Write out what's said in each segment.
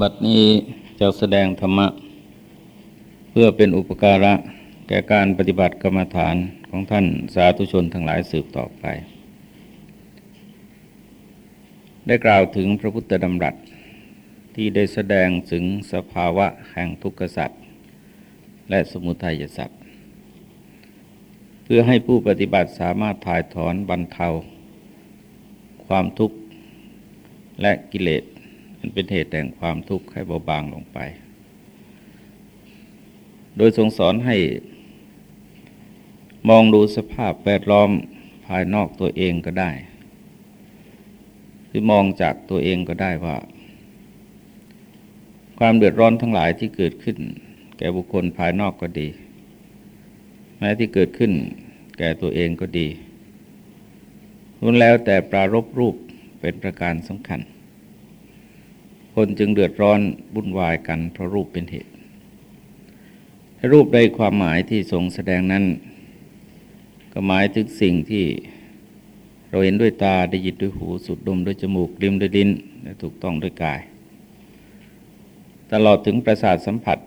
บัดนี้จะแสดงธรรมะ เพื่อเป็นอุปการะแก่การปฏิบัติกรรมฐานของท่านสาธุชนทั้งหลายสืบต่อไป ได้กล่าวถึงพระพุทธดำรัสที่ได้แสดงถึงสภาวะแห่งทุกขสัตว์และสมุทัยสัตว์เพื่อให้ผู้ปฏิบัติสามารถถ่ายถอนบรรเทา ความทุกข์และกิเลส มันเป็นเหตุแห่งความทุกข์ให้เบาบางลงไป โดยทรงสอนให้มองดูสภาพแวดล้อมภายนอกตัวเองก็ได้ หรือมองจากตัวเองก็ได้ว่า ความเดือดร้อนทั้งหลายที่เกิดขึ้น แก่บุคคลภายนอกก็ดี แม้ที่เกิดขึ้น แก่ตัวเองก็ดีรุนแล้วแต่ปรารบรูปเป็นประการสำคัญ คนจึงเดือดร้อนวุ่นวายกันเพราะรูปเป็นเหตุ รูปในความหมายที่ทรงแสดงนั้น ก็หมายถึงสิ่งที่เราเห็นด้วยตาได้ยินด้วยหูสูดดมด้วยจมูกลิ้มด้วยลิ้นและถูกต้องด้วยกาย ตลอดถึงประสาทสัมผัส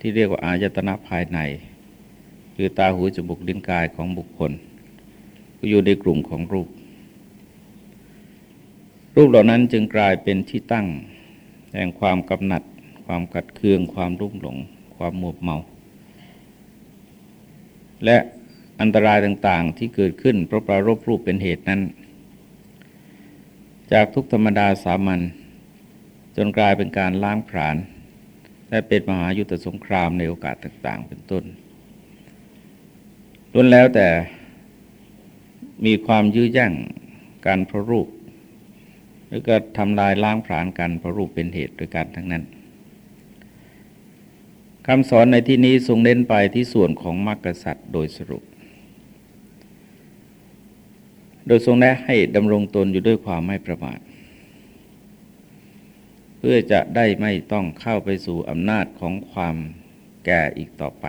ที่เรียกว่าอายตนะภายใน คือตาหูจมูกลิ้นกายของบุคคลก็อยู่ในกลุ่มของรูป รูปเหล่านั้นจึงกลายเป็นที่ตั้ง แห่งความกำหนัด ความกัดเคือง ความรุ่มหลง ความหมัวเมา และอันตรายต่างๆที่เกิดขึ้นเพราะปรารบรูปเป็นเหตุนั้น จากทุกธรรมดาสามัญจนกลายเป็นการล้างผลาญและเป็นมหายุทธสงครามในโอกาสต่าง ๆ เป็นต้นล้วนแล้วแต่มีความยื้อแย่งการพระรูป หรือก็ทำลายล้างผลาญกันเพราะรูปเป็นเหตุด้วยกันทั้งนั้นคำสอนในที่นี้ทรงเน้นไปที่ส่วนของมรรคสัตว์โดยสรุป โดยทรงแนะให้ดำรงตนอยู่ด้วยความไม่ประมาท เพื่อจะได้ไม่ต้องเข้าไปสู่อำนาจของความแก่อีกต่อไป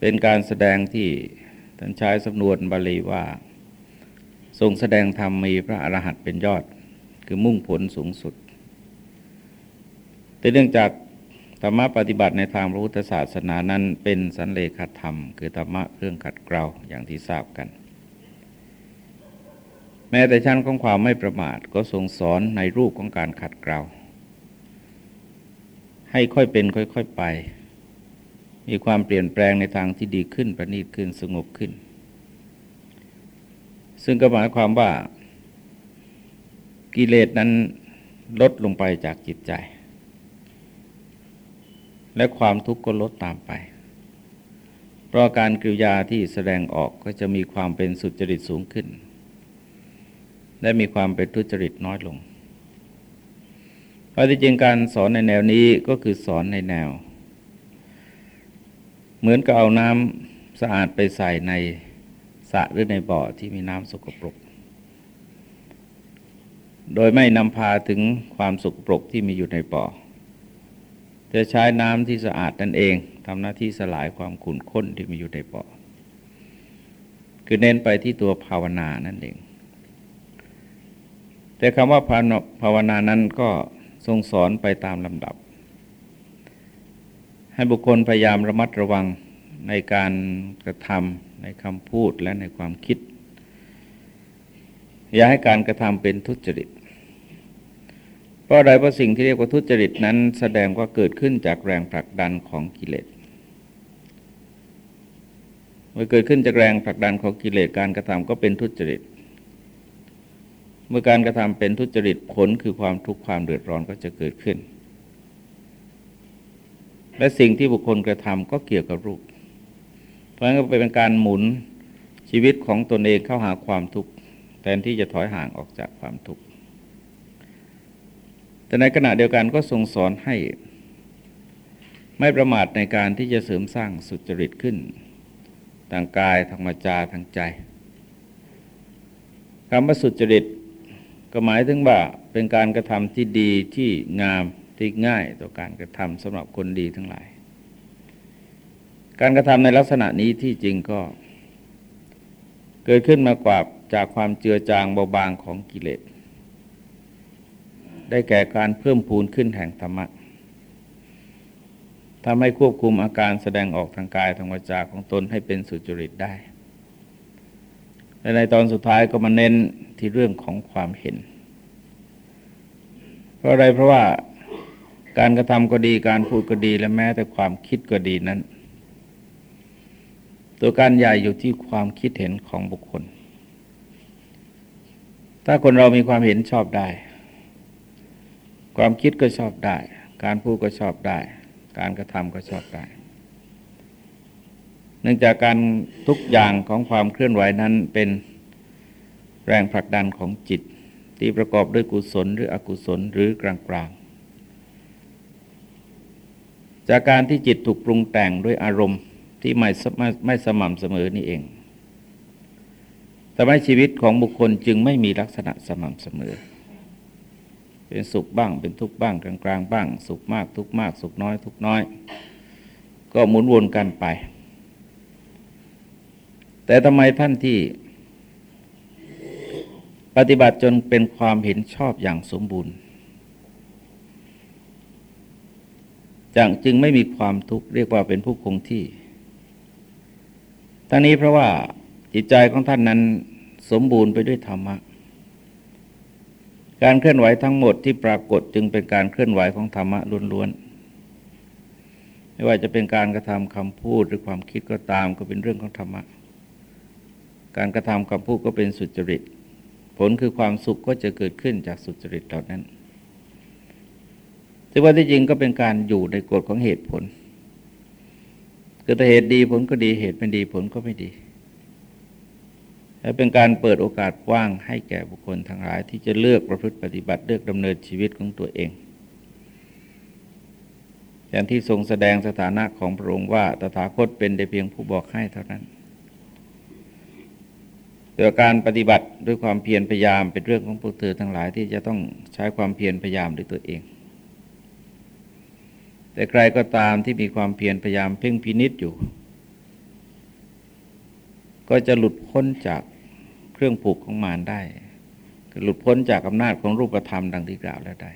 เป็นการแสดงที่ท่านใช้สำนวนบาลีว่า ทรงแสดงธรรมมีพระอรหันต์เป็นยอด คือมุ่งผลสูงสุด แต่เนื่องจากธรรมะปฏิบัติในทางพระพุทธศาสนานั้นเป็นสันเลขธรรม คือธรรมะเครื่องขัดเกลาอย่างที่ทราบกัน แม้แต่ชั้นของความไม่ประมาทก็ทรงสอนในรูปของการขัดเกลาให้ค่อยเป็นค่อย ๆไป มีความเปลี่ยนแปลงในทางที่ดีขึ้นประณีตขึ้นสงบขึ้น ซึ่งก็หมายความว่ากิเลสนั้นลดลงไปจากจิตใจ และความทุกข์ก็ลดตามไป เพราะการกิริยาที่แสดงออกก็จะมีความเป็นสุจริตสูงขึ้น และมีความเป็นทุจริตน้อยลงเพราะที่จริงการสอนในแนวนี้ก็คือสอนในแนว เหมือนกับเอาน้ำสะอาดไปใส่ใน สระหรือในบ่อที่มีน้ำสกปรก โดยไม่นำพาถึงความสกปรกที่มีอยู่ในบ่อจะใช้น้ำที่สะอาดนั่นเองทำหน้าที่สลายความขุ่นข้นที่มีอยู่ในบ่อคือเน้นไปที่ตัวภาวนานั่นเอง แต่คำว่าภาวนานั้นก็ทรงสอนไปตามลำดับ ให้บุคคลพยายามระมัดระวัง ในการกระทำในคำพูดและในความคิด อย่าให้การกระทำเป็นทุจริต เพราะอะไรเพราะสิ่งที่เรียกว่าทุจริตนั้น แสดงว่าเกิดขึ้นจากแรงผลักดันของกิเลสเมื่อเกิดขึ้นจากแรงผลักดันของกิเลสการกระทำก็เป็นทุจริต เมื่อการกระทำเป็นทุจริตผลคือความทุกข์ความเดือดร้อนก็จะเกิดขึ้นและสิ่งที่บุคคลกระทำก็เกี่ยวกับรูป ราะงั้นก็เป็นการหมุนชีวิตของตนเองเข้าหาความทุกข์แทนที่จะถอยห่างออกจากความทุกข์แต่ในขณะเดียวกันก็ทรงสอนให้ ไม่ประมาทในการที่จะเสริมสร้างสุจริตขึ้นทางกายทางวาจาทางใจคำว่าสุจริตก็หมายถึงว่าเป็นการกระทำที่ดีที่งามที่ง่ายต่อการกระทำสำหรับคนดีทั้งหลาย การกระทำในลักษณะนี้ที่จริงก็ เกิดขึ้นมากว่าจากความเจือจางเบาบางของกิเลส ได้แก่การเพิ่มพูนขึ้นแห่งธรรมะทำให้ควบคุมอาการแสดงออกทางกายทางวาจาของตนให้เป็นสุจริตได้และในตอนสุดท้ายก็มาเน้นที่เรื่องของความเห็น เพราะอะไรเพราะว่าการกระทำก็ดีการพูดก็ดีและแม้แต่ความคิดก็ดีนั้น ตัวการใหญ่อยู่ที่ความคิดเห็นของบุคคล ถ้าคนเรามีความเห็นชอบได้ ความคิดก็ชอบได้ การพูดก็ชอบได้ การกระทำก็ชอบได้ เนื่องจากการทุกอย่างของความเคลื่อนไหวนั้นเป็นแรงผลักดันของจิตที่ประกอบด้วยกุศลหรืออกุศลหรือกลางกลางจากการที่จิตถูกปรุงแต่งด้วยอารมณ์ ที่ไม่ไม่สม่ำเสมอนี่เองทำให้ชีวิตของบุคคลจึงไม่มีลักษณะสม่ำเสมอ เป็นสุขบ้างเป็นทุกข์บ้างกลางกลางบ้าง สุขมากทุกข์มาก สุขน้อย ทุกข์น้อย ก็หมุนวนกันไป แต่ทำไมท่านที่ ปฏิบัติจนเป็นความเห็นชอบอย่างสมบูรณ์จังจึงไม่มีความทุกข์เรียกว่าเป็นผู้คงที่ ทั้งนี้เพราะว่าจิตใจของท่านนั้นสมบูรณ์ไปด้วยธรรมะ การเคลื่อนไหวทั้งหมดที่ปรากฏจึงเป็นการเคลื่อนไหวของธรรมะล้วนๆ ไม่ว่าจะเป็นการกระทำคำพูดหรือความคิดก็ตามก็เป็นเรื่องของธรรมะ การกระทำคำพูดก็เป็นสุจริต ผลคือความสุขก็จะเกิดขึ้นจากสุจริตเหล่านั้นแต่ว่าที่จริงก็เป็นการอยู่ในกฎของเหตุผล คือถ้าเหตุดีผลก็ดีเหตุไม่ดีผลก็ไม่ดี และเป็นการเปิดโอกาสกว้างให้แก่บุคคลทั้งหลาย ที่จะเลือกประพฤติปฏิบัติเลือกดำเนินชีวิตของตัวเอง อย่างที่ทรงแสดงสถานะของพระองค์ว่าตถาคตเป็นแต่เพียงผู้บอกให้เท่านั้นแต่การปฏิบัติด้วยความเพียรพยายามเป็นเรื่องของพวกเธอทั้งหลายที่จะต้องใช้ความเพียรพยายามด้วยตัวเอง แต่ใครก็ตามที่มีความเพียรพยายามเพ่งพินิษอยู่ ก็จะหลุดพ้นจากเครื่องผูกของมารได้หลุดพ้นจากอำนาจของรูปธรรมดังที่กล่าวแล้วได้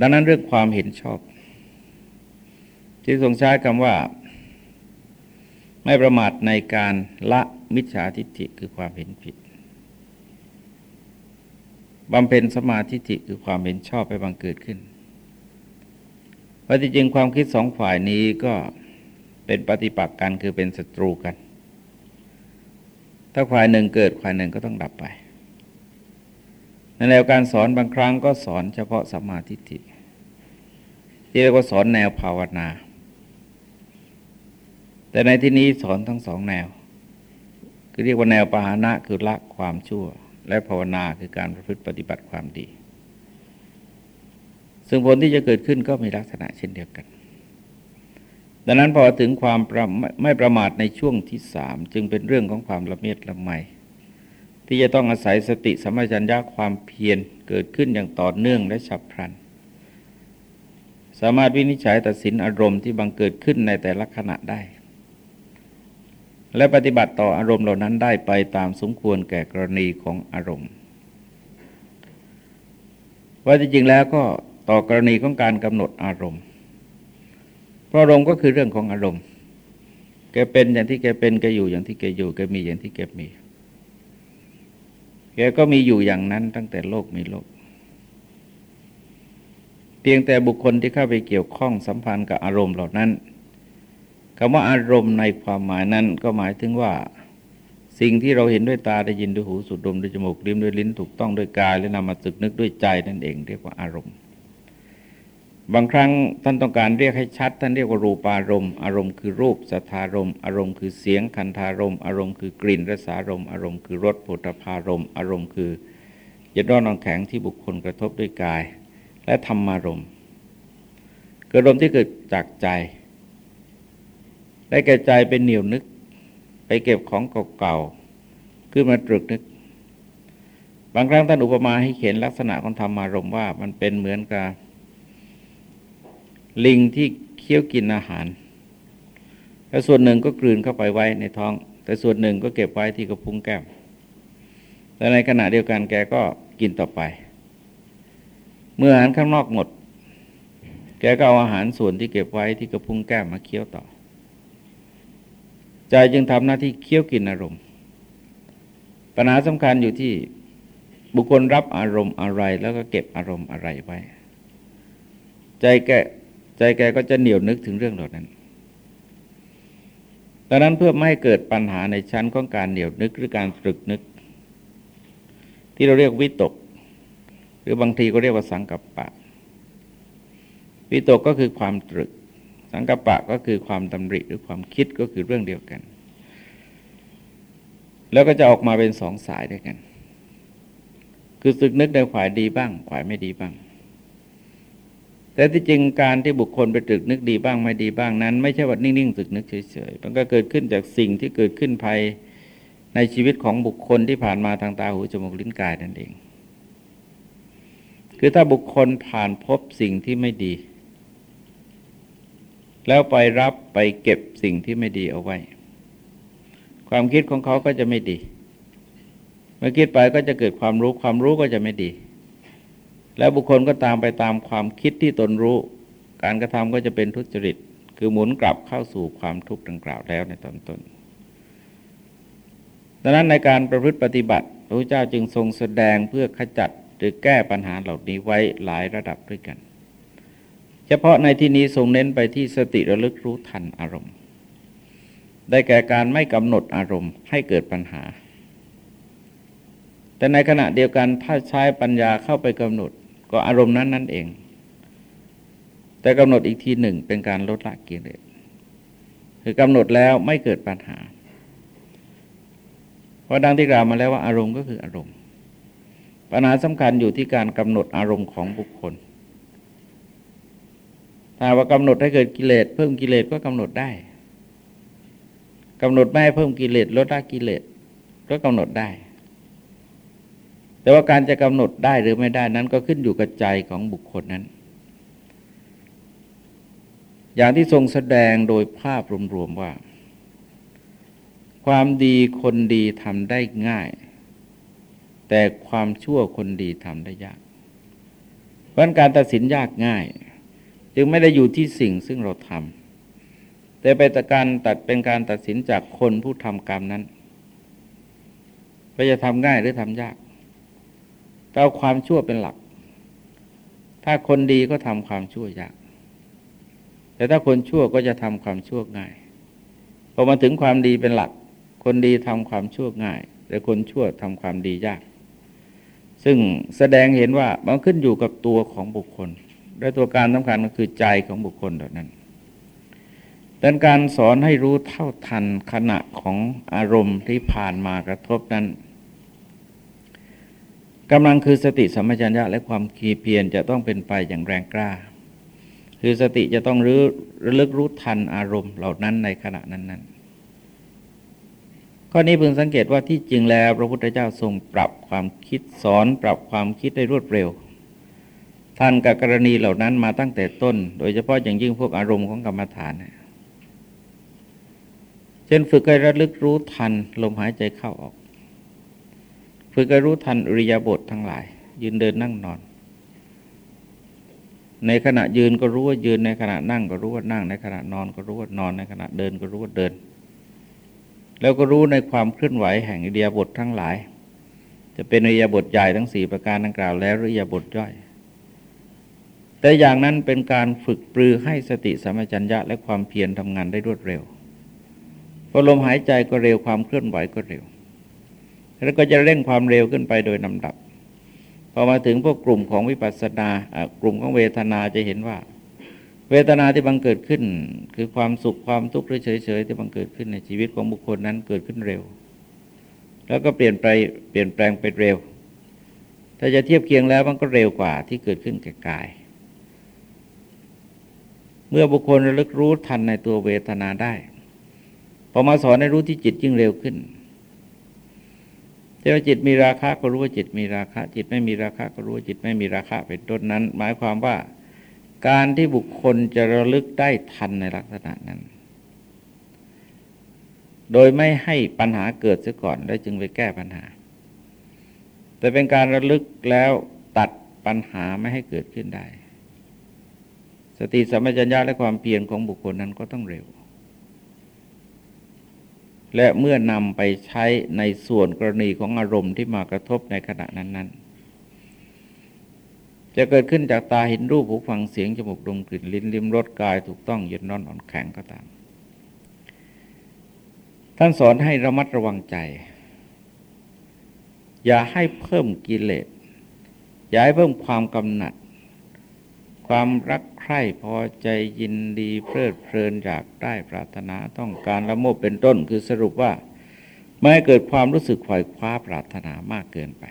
ดังนั้นเรื่องความเห็นชอบ ที่ทรงใช้คำว่า ไม่ประมาทในการละมิจฉาทิฏฐิคือความเห็นผิด บำเพ็ญสมาธิิคือความเห็นชอบไปบังเกิดขึ้นเพราะจริงความคิดสองฝ่ายนี้ก็เป็นปฏิปักษ์กันคือเป็นศัตรูกัน ถ้าควายหนึ่งเกิดควายหนึ่งก็ต้องดับไปในแนวการสอนบางครั้งก็สอนเฉพาะสมาธิิที่เรียกว่าสอนแนวภาวนา แต่ในที่นี้สอนทั้งสองแนว คือเรียกว่าแนวปหานะคือละความชั่ว และภาวนาคือการประพฤติปฏิบัติความดี ซึ่งผลที่จะเกิดขึ้นก็มีลักษณะเช่นเดียวกัน ดังนั้นพอถึงความไม่ประมาทในช่วงที่สามจึงเป็นเรื่องของความละเมียดละไมที่จะต้องอาศัยสติสัมปชัญญะความเพียรเกิดขึ้นอย่างต่อเนื่องและฉับพลัน สามารถวินิจฉัยตัดสินอารมณ์ที่บังเกิดขึ้นในแต่ละขณะได้ และปฏิบัติต่ออารมณ์เหล่านั้นได้ไปตามสมควรแก่กรณีของอารมณ์ ว่าจริงๆแล้วก็ต่อกรณีของการกำหนดอารมณ์ เพราะอารมณ์ก็คือเรื่องของอารมณ์ แกเป็นอย่างที่แกเป็นแกอยู่อย่างที่แกอยู่แกมีอย่างที่แกมีแกก็มีอยู่อย่างนั้นตั้งแต่โลกมีโลก เพียงแต่บุคคลที่เข้าไปเกี่ยวข้องสัมพันธ์กับอารมณ์เหล่านั้น คำว่าอารมณ์ในความหมายนั้นก็หมายถึงว่า สิ่งที่เราเห็นด้วยตาได้ยินด้วยหูสูดดมด้วยจมูกลิ้มด้วยลิ้นถูกต้องด้วยกาย และนำมาตึกนึกด้วยใจนั่นเองเรียกว่าอารมณ์ บางครั้งท่านต้องการเรียกให้ชัด ท่านเรียกว่ารูปารมณ์อารมณ์คือรูปสัทธารมอารมณ์คือเสียงคันธารมอารมณ์คือกลิ่นรสารมอารมณ์คือรสผลพารมอารมณ์คือเย็นร้อนนองแข็งที่บุคคลกระทบด้วยกาย และธรรมารมณ์เกิดอารมณ์ที่เกิดจากใจ ได้แก่ใจเป็นเหนียวนึก ไปเก็บของเก่าๆขึ้นมาตรึกนึก บางครั้งท่านอุปมาให้เห็นลักษณะของธรรมารมว่า มันเป็นเหมือนกับลิงที่เคี้ยวกินอาหาร แล้วส่วนหนึ่งก็กลืนเข้าไปไว้ในท้อง แต่ส่วนหนึ่งก็เก็บไว้ที่กระพุ้งแก้ม แต่ในขณะเดียวกันแกก็กินต่อไป เมื่ออาหารข้างนอกหมด แกก็เอาอาหารส่วนที่เก็บไว้ที่กระพุ้งแก้มมาเคี้ยวต่อ ใจจึงทำหน้าที่เคี้ยวกินอารมณ์ ปัญหาสำคัญอยู่ที่บุคคลรับอารมณ์อะไร แล้วก็เก็บอารมณ์อะไรไว้ ใจแกใจแกก็จะเหนียวนึกถึงเรื่องเหล่านั้นดังนั้นเพื่อไม่ให้เกิดปัญหาในชั้นของการเหนียวนึกหรือการตรึกนึก ที่เราเรียกวิตก หรือบางทีก็เรียกว่าสังกัปปะ วิตกก็คือความตรึก สังกัปปะก็คือความดำริหรือความคิดก็คือเรื่องเดียวกัน แล้วก็จะออกมาเป็นสองสายด้วยกัน คือสึกนึกในฝ่ายดีบ้างฝ่ายไม่ดีบ้าง แต่ที่จริงการที่บุคคลไปตรึกนึกดีบ้างไม่ดีบ้างนั้น ไม่ใช่ว่านิ่งๆตึกนึกเฉยๆมันก็เกิดขึ้นจากสิ่งที่เกิดขึ้นภายในชีวิตของบุคคลที่ผ่านมาทางตาหูจมูกลิ้นกายนั่นเอง คือถ้าบุคคลผ่านพบสิ่งที่ไม่ดี แล้วไปรับไปเก็บสิ่งที่ไม่ดีเอาไว้ ความคิดของเขาก็จะไม่ดี เมื่อคิดไปก็จะเกิดความรู้ความรู้ก็จะไม่ดี แล้วบุคคลก็ตามไปตามความคิดที่ตนรู้ การกระทำก็จะเป็นทุจริต คือหมุนกลับเข้าสู่ความทุกข์ดังกล่าวแล้วในตอนต้นดังนั้นในการประพฤติปฏิบัติพระพุทธเจ้าจึงทรงแสดงเพื่อขจัดหรือแก้ปัญหาเหล่านี้ไว้หลายระดับด้วยกัน ฉพาะในที่นี้ทรงเน้นไปที่สติระลึกรู้ทันอารมณ์ ได้แก่การไม่กำหนดอารมณ์ให้เกิดปัญหา แต่ในขณะเดียวกันถ้าใช้ปัญญาเข้าไปกำหนดก็อารมณ์นั้นนั่นเอง แต่กำหนดอีกทีหนึ่งเป็นการลดละกิเลสคือกำหนดแล้วไม่เกิดปัญหา เพราะดังที่กล่าวมาแล้วว่าอารมณ์ก็คืออารมณ์ ปัญหาสำคัญอยู่ที่การกำหนดอารมณ์ของบุคคล ว่ากำหนดให้เกิดกิเลสเพิ่มกิเลสก็กำหนดได้กำหนดไม่ให้เพิ่มกิเลสลดละกิเลสก็กำหนดได้ แต่ว่าการจะกำหนดได้หรือไม่ได้นั้นก็ขึ้นอยู่กับใจของบุคคลนั้น อย่างที่ทรงแสดงโดยภาพรวมๆว่า ความดีคนดีทำได้ง่าย แต่ความชั่วคนดีทำได้ยากเพราะการตัดสินยากง่าย จึงไม่ได้อยู่ที่สิ่งซึ่งเราทำแต่เป็นการตัดเป็นการตัดสินจากคนผู้ทำกรรมนั้นว่าจะทำง่ายหรือทำยากเอาความชั่วเป็นหลัก ถ้าคนดีก็ทำความชั่วยาก แต่ถ้าคนชั่วก็จะทำความชั่วง่ายพอมาถึงความดีเป็นหลัก คนดีทำความชั่วง่าย แต่คนชั่วทำความดียาก ซึ่งแสดงเห็นว่ามันขึ้นอยู่กับตัวของบุคคล และตัวการสำคัญก็คือใจของบุคคลเหล่านั้นดังการสอนให้รู้เท่าทันขณะของอารมณ์ที่ผ่านมากระทบนั้นกำลังคือสติสัมปชัญญะและความคีเพียรจะต้องเป็นไปอย่างแรงกล้า คือสติจะต้องรู้ระลึกรู้ทันอารมณ์เหล่านั้นในขณะนั้นๆข้อนี้พึงสังเกตว่าที่จริงแล้วพระพุทธเจ้าทรงปรับความคิดสอน ปรับความคิดได้รวดเร็ว ทันกับกรณีเหล่านั้นมาตั้งแต่ต้น โดยเฉพาะอย่างยิ่งพวกอารมณ์ของกรรมฐานเช่นฝึกให้ระลึกรู้ทันลมหายใจเข้าออก ฝึกให้รู้ทันอริยบททั้งหลาย ยืนเดินนั่งนอน ในขณะยืนก็รู้ว่ายืนในขณะนั่งก็รู้ว่านั่ง ในขณะนอนก็รู้ว่านอนในขณะเดินก็รู้ว่าเดิน แล้วก็รู้ในความเคลื่อนไหวแห่งอริยบททั้งหลาย จะเป็นอริยบทใหญ่ทั้งสี่ประการดังกล่าวแล้วหรืออริยบทย่อย แต่อย่างนั้นเป็นการฝึกปรือให้สติสัมปชัญญะและความเพียรทำงานได้รวดเร็วพอลมหายใจก็เร็วความเคลื่อนไหวก็เร็ว แล้วก็จะเร่งความเร็วขึ้นไปโดยลำดับ พอมาถึงพวกกลุ่มของวิปัสสนากลุ่มของเวทนาจะเห็นว่า เวทนาที่บังเกิดขึ้น คือความสุขความทุกข์หรือเฉยๆที่บังเกิดขึ้นในชีวิตของบุคคลนั้นเกิดขึ้นเร็ว แล้วก็เปลี่ยนไปเปลี่ยนแปลงไปเร็ว ถ้าจะเทียบเคียงแล้วมันก็เร็วกว่าที่เกิดขึ้นแก่กาย เมื่อบุคคลระลึกรู้ทันในตัวเวทนาได้พอมาสอนให้รู้ที่จิตยิ่งเร็วขึ้นแต่ว่าจิตมีราคะก็รู้ว่าจิตมีราคะ จิตไม่มีราคะก็รู้ว่าจิตไม่มีราคะเป็นต้นนั้น หมายความว่าการที่บุคคลจะระลึกได้ทันในลักษณะนั้น โดยไม่ให้ปัญหาเกิดเสียก่อนแล้วจึงไปแก้ปัญหา แต่เป็นการระลึกแล้วตัดปัญหาไม่ให้เกิดขึ้นได้ สติสัมปชัญญะและความเพียรของบุคคลนั้นก็ต้องเร็ว และเมื่อนำไปใช้ในส่วนกรณีของอารมณ์ที่มากระทบในขณะนั้น ๆ จะเกิดขึ้นจากตาเห็นรูปหูฟังเสียงจมูกดมกลิ่นลิ้นลิ้มรสกายถูกต้องเย็นร้อนอ่อนแข็งก็ตาม ท่านสอนให้ระมัดระวังใจ อย่าให้เพิ่มกิเลสอย่าให้เพิ่มความกำหนัด ความรักใคร่พอใจยินดีเพลิดเพลินอยากได้ปรารถนาต้องการละโมบเป็นต้น คือสรุปว่าไม่ให้เกิดความรู้สึกขวายคว้าปรารถนามากเกินไป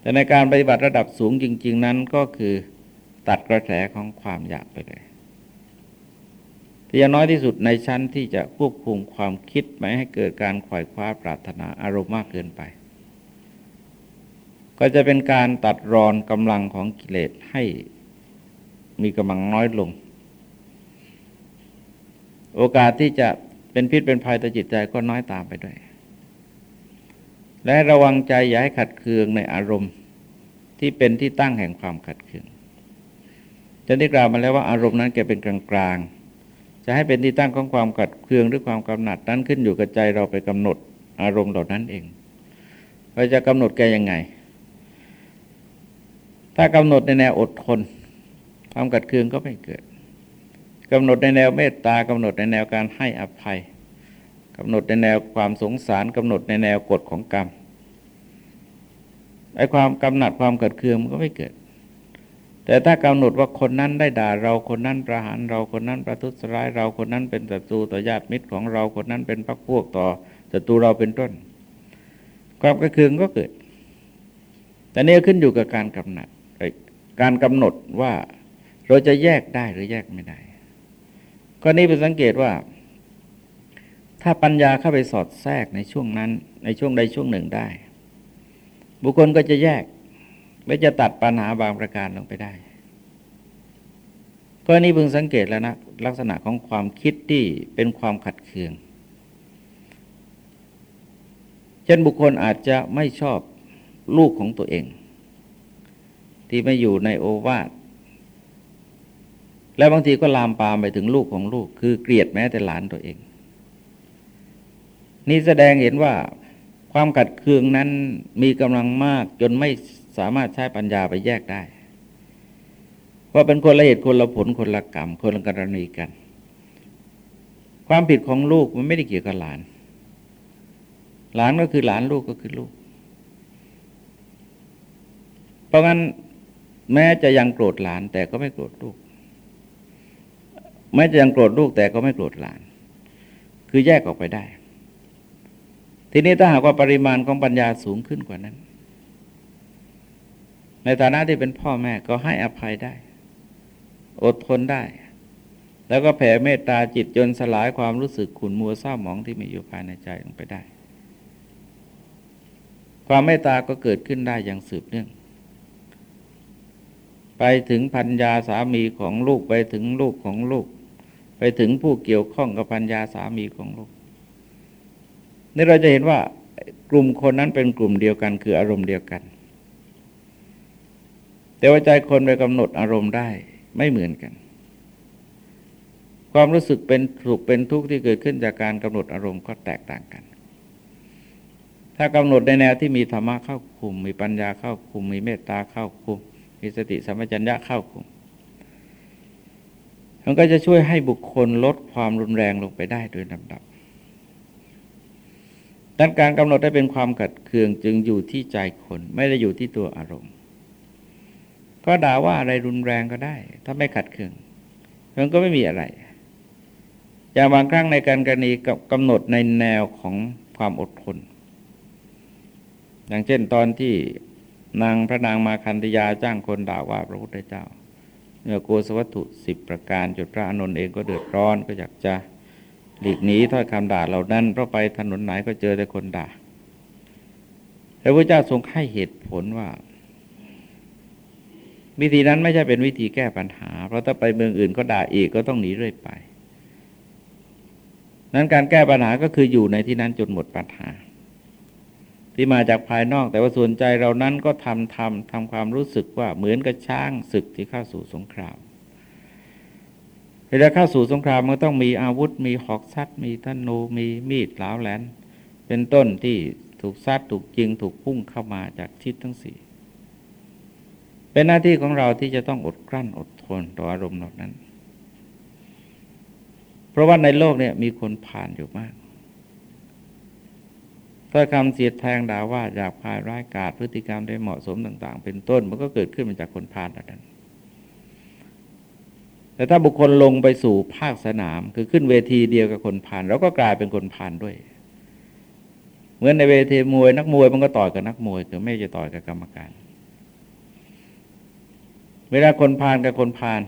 แต่ในการปฏิบัติระดับสูงจริง ๆ นั้นก็คือตัดกระแสของความอยากไปเลยที่อย่างน้อยที่สุดในชั้นที่จะควบคุมความคิดไม่ให้เกิดการขวายคว้าปรารถนาอารมณ์มากเกินไป ก็จะเป็นการตัดรอนกำลังของกิเลสให้มีกำลังน้อยลง โอกาสที่จะเป็นพิษเป็นภัยต่อจิตใจก็น้อยตามไปด้วย และระวังใจอย่าให้ขัดเคืองในอารมณ์ที่เป็นที่ตั้งแห่งความขัดเคืองจะได้กล่าวมาแล้วว่าอารมณ์นั้นแกเป็นกลางๆ จะให้เป็นที่ตั้งของความขัดเคืองหรือความกำหนัดนั้นขึ้นอยู่กับใจเราไปกำหนดอารมณ์เหล่านั้นเองเราจะกำหนดแกยังไง ถ้ากำหนดในแนวอดทนความกัดเคืองก็ไม่เกิดกำหนดในแนวเมตตากำหนดในแนวการให้อภัยกำหนดในแนวความสงสารกำหนดในแนวกฎของกรรมไอ้ความกำหนัดความกัดเคืองมันก็ไม่เกิด แต่ถ้ากำหนดว่าคนนั้นได้ด่าเราคนนั้นประหารเราคนนั้นประทุษร้ายเราคนนั้นเป็นศัตรูต่อญาติมิตรของเราคนนั้นเป็นพรรคพวกต่อศัตรูเราเป็นต้น ความกระเคืองก็เกิด แต่นี่ขึ้นอยู่กับการกำหนัด การกำหนดว่าเราจะแยกได้หรือแยกไม่ได้ก็นี้เป็นสังเกตว่า ถ้าปัญญาเข้าไปสอดแทรกในช่วงนั้น ในช่วงใดช่วงหนึ่งได้ บุคคลก็จะแยกและจะตัดปัญหาบางประการลงไปได้ก็นี้เพิ่งสังเกตแล้วนะลักษณะของความคิดที่เป็นความขัดเคือง เช่นบุคคลอาจจะไม่ชอบลูกของตัวเอง ที่ไม่อยู่ในโอวาทและบางทีก็ลามปามไปถึงลูกของลูก คือเกลียดแม้แต่หลานตัวเอง นี่แสดงเห็นว่าความขัดเคืองนั้นมีกำลังมากจนไม่สามารถใช้ปัญญาไปแยกได้ ว่าเป็นคนละเหตุคนละผลคนละกรรม คนละกรณีกัน ความผิดของลูกมันไม่ได้เกี่ยวกับหลาน หลานก็คือหลานลูกก็คือลูก เพราะงั้น แม้จะยังโกรธหลาน แต่ก็ไม่โกรธลูก แม้จะยังโกรธลูกแต่ก็ไม่โกรธหลาน คือแยกออกไปได้ ทีนี้ถ้าหากว่าปริมาณของปัญญาสูงขึ้นกว่านั้น ในฐานะที่เป็นพ่อแม่ก็ให้อภัยได้ อดทนได้ แล้วก็แผ่เมตตาจิตจนสลายความรู้สึกขุนมัวเศร้าหมองที่มีอยู่ภายในใจลงไปได้ ความเมตตาก็เกิดขึ้นได้อย่างสืบเนื่อง ไปถึงพัญญาสามีของลูกไปถึงลูกของลูก ไปถึงผู้เกี่ยวข้องกับพัญญาสามีของลูกนี่เราจะเห็นว่ากลุ่มคนนั้นเป็นกลุ่มเดียวกันคืออารมณ์เดียวกัน แต่ว่าใจคนไปกำหนดอารมณ์ได้ไม่เหมือนกัน ความรู้สึกเป็นสุขเป็นทุกข์ที่เกิดขึ้นจากการกำหนดอารมณ์ก็แตกต่างกัน ถ้ากำหนดในแนวที่มีธรรมะเข้าคุม มีปัญญาเข้าคุม มีเมตตาเข้าคุม มีสติสัมปชัญญะเข้าคุมมันก็จะช่วยให้บุคคลลดความรุนแรงลงไปได้โดยลำดับดังการกำหนดได้เป็นความขัดเคืองจึงอยู่ที่ใจคน ไม่ได้อยู่ที่ตัวอารมณ์ ก็ด่าว่าอะไรรุนแรงก็ได้ ถ้าไม่ขัดเคือง มันก็ไม่มีอะไร อย่างบางครั้งในการกรณีกำหนดในแนวของความอดทน อย่างเช่นตอนที่ นางพระนางมาคันธยาจ้างคนด่าว่าพระพุทธเจ้าเมื่อโกสวัตถุสิบประการจุดพระอนุนเองก็เดือดร้อนก็อยากจะหลีกหนีถ้อยคำด่าเหล่านั้นเพราะไปถนนไหนก็เจอแต่คนด่าพระพุทธเจ้าทรงให้เหตุผลว่า วิธีนั้นไม่ใช่เป็นวิธีแก้ปัญหา เพราะถ้าไปเมืองอื่นก็ด่าอีกก็ต้องหนีเรื่อยไป นั้นการแก้ปัญหาก็คืออยู่ในที่นั้นจนหมดปัญหา ที่มาจากภายนอก แต่ว่าส่วนใจเรานั้นก็ทำทำทำความรู้สึกว่าเหมือนกับช้างศึกที่เข้าสู่สงครามเวลาเข้าสู่สงครามมันต้องมีอาวุธมีหอกซัดมีธนูมีมีดหลาวแหลนเป็นต้นที่ถูกซัดถูกยิงถูกพุ่งเข้ามาจากทิศทั้งสี่เป็นหน้าที่ของเราที่จะต้องอดกลั้นอดทนต่ออารมณ์เหล่านั้น เพราะว่าในโลกเนี่ยมีคนผ่านอยู่มาก ถ้อยคำเสียดแทงด่าว่าอยากพายร้ายกาศพฤติกรรมได้เหมาะสมต่าง ๆ เป็นต้น มันก็เกิดขึ้นมาจากคนผ่านนั้น แต่ถ้าบุคคลลงไปสู่ภาคสนาม คือขึ้นเวทีเดียวกับคนผ่านเราก็กลายเป็นคนผ่านด้วย เหมือนในเวทีมวยนักมวยมันก็ต่อยกับนักมวยคือไม่จะต่อยกับกรรมการ เวลาคนผ่านกับคนผ่าน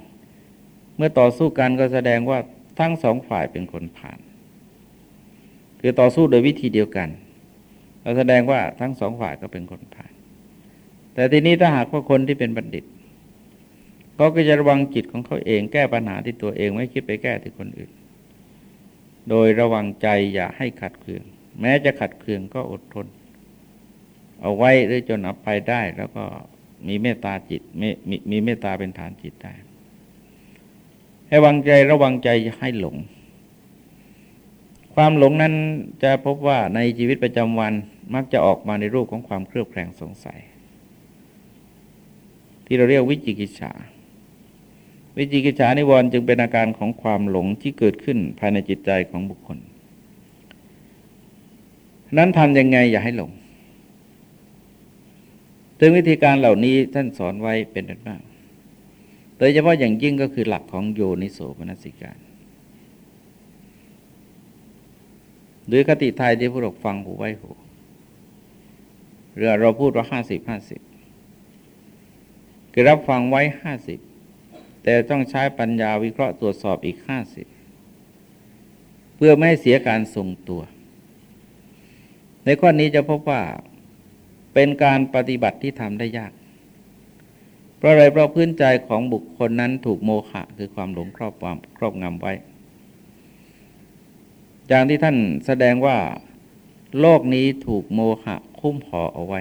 เมื่อต่อสู้กันก็แสดงว่าทั้งสองฝ่ายเป็นคนผ่านคือต่อสู้โดยวิธีเดียวกัน เราแสดงว่าทั้งสองฝ่ายก็เป็นคนผ่าน แต่ทีนี้ถ้าหากว่าคนที่เป็นบัณฑิตเขาก็จะระวังจิตของเขาเองแก้ปัญหาที่ตัวเองไม่คิดไปแก้ที่คนอื่น โดยระวังใจอย่าให้ขัดเคือง แม้จะขัดเคืองก็อดทน เอาไว้หรือจนอับไปได้แล้วก็มีเมตตาจิตมีมีมีเมตตาเป็นฐานจิตได้ ให้วางใจระวังใจให้หลง ความหลงนั้นจะพบว่าในชีวิตประจำวัน มักจะออกมาในรูปของความเครือบแคลงสงสัย ที่เราเรียกวิจิกิจฉาวิจิกิจฉานิวรณ์จึงเป็นอาการของความหลงที่เกิดขึ้นภายในจิตใจของบุคคล นั้นทำยังไงอย่าให้หลงถึงวิธีการเหล่านี้ท่านสอนไว้เป็นอันมาก โดยเฉพาะอย่างยิ่งก็คือหลักของโยนิโสมนสิการหรือคติไทยที่ผู้รกฟังหูไว้หู เรือเราพูดว่าห้าสิบห้าสิบคือรับฟังไว้ห้าสิบแต่ต้องใช้ปัญญาวิเคราะห์ตรวจสอบอีกห้าสิบเพื่อไม่เสียการทรงตัว ในข้อนี้จะพบว่าเป็นการปฏิบัติที่ทำได้ยาก เพราะอะไรเพราะพื้นใจของบุคคลนั้นถูกโมฆะคือความหลงครอบความครอบงำไว้ อย่างที่ท่านแสดงว่า โลกนี้ถูกโมหะ คุ้มห่อเอาไว้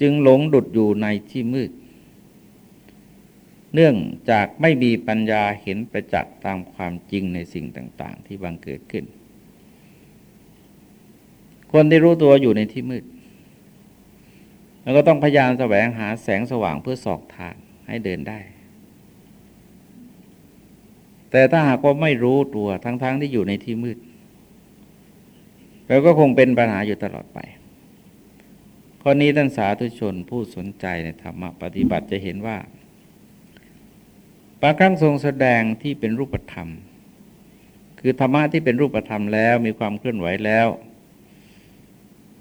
จึงหลงดุดอยู่ในที่มืด เนื่องจากไม่มีปัญญาเห็นประจักษ์ตามความจริงในสิ่งต่าง ๆ ที่บังเกิดขึ้น คนที่รู้ตัวอยู่ในที่มืด แล้วก็ต้องพยายามแสวงหาแสงสว่างเพื่อสอกทางให้เดินได้แต่ถ้าหากว่าไม่รู้ตัวทั้งๆทที่อยู่ในที่มืด เราก็คงเป็นปัญหาอยู่ตลอดไป ข้อนี้ท่านสาธุชนผู้สนใจในธรรมปฏิบัติจะเห็นว่าบางครั้งทรงแสดงที่เป็นรูปธรรม คือธรรมะที่เป็นรูปธรรมแล้วมีความเคลื่อนไหวแล้ว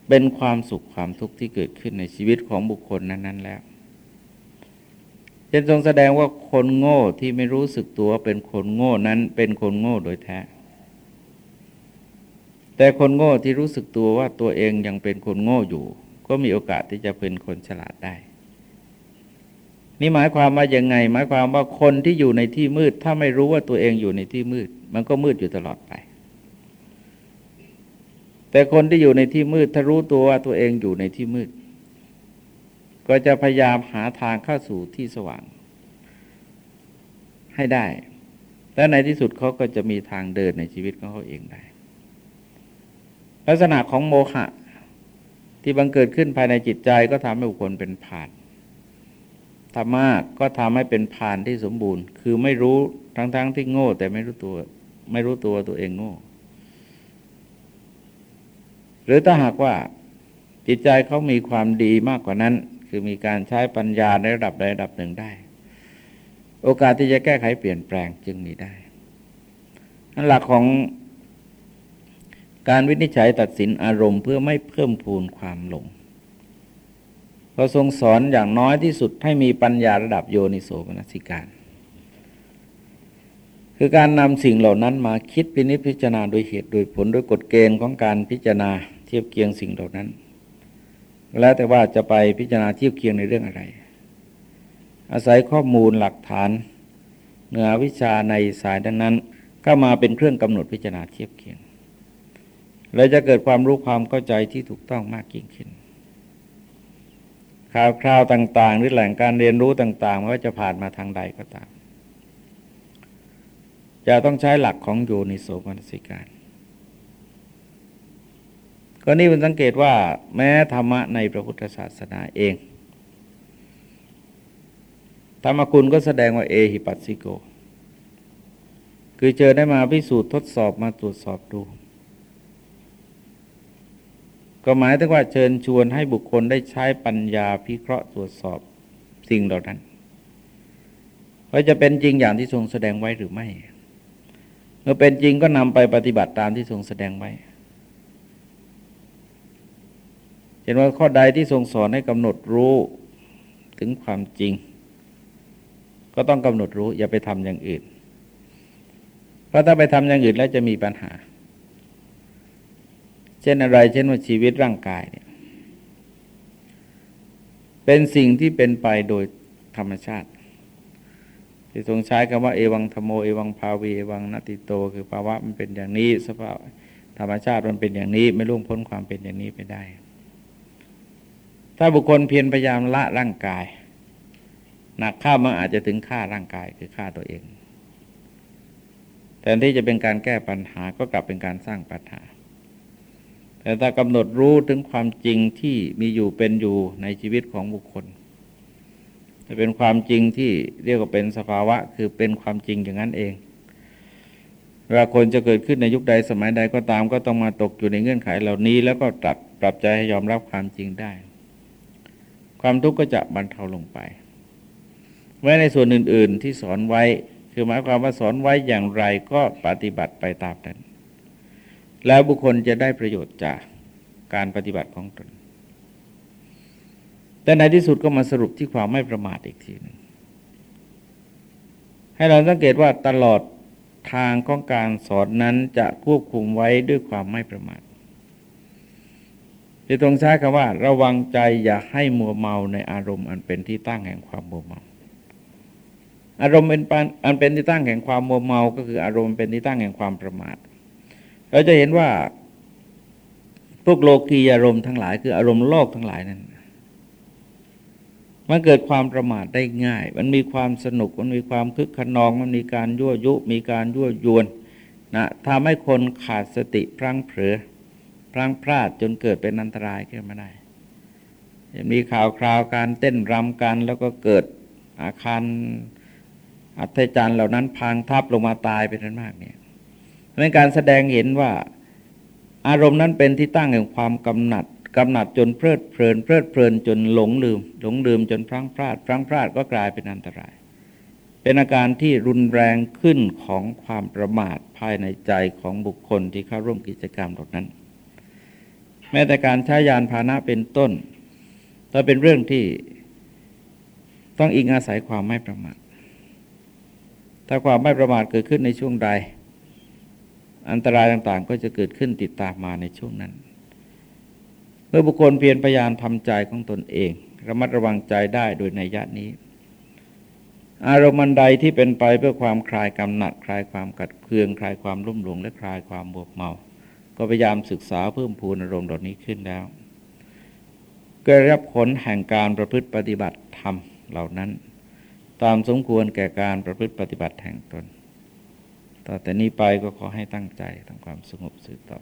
เป็นความสุขความทุกข์ที่เกิดขึ้นในชีวิตของบุคคลนั้น ๆ แล้วเช่นทรงแสดงว่าคนโง่ที่ไม่รู้สึกตัวเป็นคนโง่นั้นเป็นคนโง่โดยแท้ แต่คนโง่ที่รู้สึกตัวว่าตัวเองยังเป็นคนโง่อยู่ ก็มีโอกาสที่จะเป็นคนฉลาดได้ นี่หมายความว่ายังไง หมายความว่าคนที่อยู่ในที่มืด ถ้าไม่รู้ว่าตัวเองอยู่ในที่มืด มันก็มืดอยู่ตลอดไป แต่คนที่อยู่ในที่มืด ถ้ารู้ตัวว่าตัวเองอยู่ในที่มืด ก็จะพยายามหาทางเข้าสู่ที่สว่าง ให้ได้ และในที่สุดเขาก็จะมีทางเดินในชีวิตของเขาเองได้ ลักษณะของโมฆะที่บังเกิดขึ้นภายในจิตใจก็ทำให้บุคคลเป็นผ่านธรรมะก็ทำให้เป็นผ่านที่สมบูรณ์ คือไม่รู้ทั้งๆทที่โง่ แต่ไม่รู้ตัว ไม่รู้ตัวตัวเองโง่ หรือถ้าหากว่าจิตใจเขามีความดีมากกว่านั้น คือมีการใช้ปัญญาในระดับใดระดับหนึ่งได้ โอกาสที่จะแก้ไขเปลี่ยนแปลงจึงมีได้หลักของ การวินิจฉัยตัดสินอารมณ์เพื่อไม่เพิ่มพูนความหลงพระทรงสอนอย่างน้อยที่สุดให้มีปัญญาระดับโยนิโสมนสิการ คือการนำสิ่งเหล่านั้นมาคิดพินิจพิจารณาโดยเหตุโดยผลโดยกฎเกณฑ์ของการพิจารณาเทียบเคียงสิ่งเหล่านั้น แล้วแต่ว่าจะไปพิจารณาเทียบเคียงในเรื่องอะไร อาศัยข้อมูลหลักฐานเนื้อวิชาในสายดังนั้น ก็มาเป็นเครื่องกำหนดพิจารณาเทียบเคียง เราจะเกิดความรู้ความเข้าใจที่ถูกต้องมากยิ่งขึ้น ข่าวคราวต่าง ๆ หรือแหล่งการเรียนรู้ต่างๆไม่ว่าจะผ่านมาทางใดก็ตาม จะต้องใช้หลักของโยนิโสมนสิการก็นี่มันสังเกตว่า แม้ธรรมะในพระพุทธศาสนาเอง ธรรมคุณก็แสดงว่าเอหิปัสสิโก คือเจอได้มาพิสูจน์ทดสอบมาตรวจสอบดู ก็หมายถึงว่าเชิญชวนให้บุคคลได้ใช้ปัญญาพิเคราะห์ตรวจสอบสิ่งเหล่านั้นว่าจะเป็นจริงอย่างที่ทรงแสดงไว้หรือไม่เมื่อเป็นจริงก็นำไปปฏิบัติตามที่ทรงแสดงไว้เห็นว่าข้อใดที่ทรงสอนให้กำหนดรู้ถึงความจริง ก็ต้องกำหนดรู้อย่าไปทำอย่างอื่น เพราะถ้าไปทำอย่างอื่นแล้วจะมีปัญหา ช่นอะไร เช่นว่าชีวิตร่างกายเนี่ย เป็นสิ่งที่เป็นไปโดยธรรมชาติ ที่ทรงใช้คำว่าเอวังธโมเอวังภาวีเอวังนติโต คือภาวะมันเป็นอย่างนี้สภาพธรรมชาติมันเป็นอย่างนี้ ไม่ล่วงพ้นความเป็นอย่างนี้ไปได้ ถ้าบุคคลเพียรพยายามละร่างกายหนักข้ามันอาจจะถึงฆ่าร่างกายคือฆ่าตัวเองแต่ที่จะเป็นการแก้ปัญหาก็กลับเป็นการสร้างปัญหา แต่ถ้ากำหนดรู้ถึงความจริงที่มีอยู่เป็นอยู่ในชีวิตของบุคคลจะเป็นความจริงที่เรียกว่าเป็นสภาวะ คือเป็นความจริงอย่างนั้นเองเวลาคนจะเกิดขึ้นในยุคใดสมัยใดก็ตามก็ต้องมาตกอยู่ในเงื่อนไขเหล่านี้ แล้วก็ปรับปรับใจให้ยอมรับความจริงได้ ความทุกข์ก็จะบรรเทาลงไปแม้ในส่วนอื่น ๆ ที่สอนไว้ คือหมายความว่าสอนไว้อย่างไรก็ปฏิบัติไปตามนั้น แล้วบุคคลจะได้ประโยชน์จากการปฏิบัติของตน แต่ในที่สุดก็มาสรุปที่ความไม่ประมาทอีกทีหนึ่งให้เราสังเกตว่าตลอดทางของการสอนนั้นจะควบคุมไว้ด้วยความไม่ประมาทที่ตรงใช้คำว่า ระวังใจอย่าให้มัวเมาในอารมณ์อันเป็นที่ตั้งแห่งความมัวเมา อารมณ์เป็นอันเป็นที่ตั้งแห่งความมัวเมา ก็คืออารมณ์เป็นที่ตั้งแห่งความประมาท เราจะเห็นว่า พวกโลกีอารมณ์ทั้งหลาย คืออารมณ์โลกทั้งหลายนั้นมันเกิดความประมาทได้ง่าย มันมีความสนุก มันมีความคึกขนอง มันมีการยั่วยุ มีการยั่วยวนนะทำให้คนขาดสติพลั้งเผลอพลั้งพลาดจนเกิดเป็นอันตรายขึ้นมาได้มีข่าวคราวการเต้นรำกัน แล้วก็เกิดอาคารอัศจรรย์เหล่านั้นพังทับลงมาตายเป็นมากเนี่ย เป็นการแสดงเห็นว่าอารมณ์นั้นเป็นที่ตั้งแห่งความกำหนัดกำหนัดจนเพลิดเพลิน เพลิดเพลินจนหลงลืม หลงลืมจนพลั้งพลาดพลั้งพลาดก็กลายเป็นอันตราย เป็นอาการที่รุนแรงขึ้นของความประมาทภายในใจของบุคคลที่เข้าร่วมกิจกรรมเหล่านั้น แม้แต่การใช้ยานพาหนะเป็นต้นก็เป็นเรื่องที่ต้องอิงอาศัยความไม่ประมาทถ้าความไม่ประมาทเกิดขึ้นในช่วงใด อันตรายต่างๆ ก็จะเกิดขึ้นติดตามมาในช่วงนั้น เมื่อบุคคลเพียรพยายามทำใจของตนเอง ระมัดระวังใจได้โดยในยะนี้ อารมณ์ใดที่เป็นไปเพื่อความคลายกำหนัดคลายความกัดเคืองคลายความรุ่มหลงและคลายความบวกเมา ก็พยายามศึกษาเพิ่มพูนอารมณ์เหล่านี้ขึ้นแล้วก็รับผลแห่งการประพฤติปฏิบัติธรรมเหล่านั้น ตามสมควรแก่การประพฤติปฏิบัติแห่งตน ต่อแต่นี้ไปก็ขอให้ตั้งใจทำความสงบสืบต่อ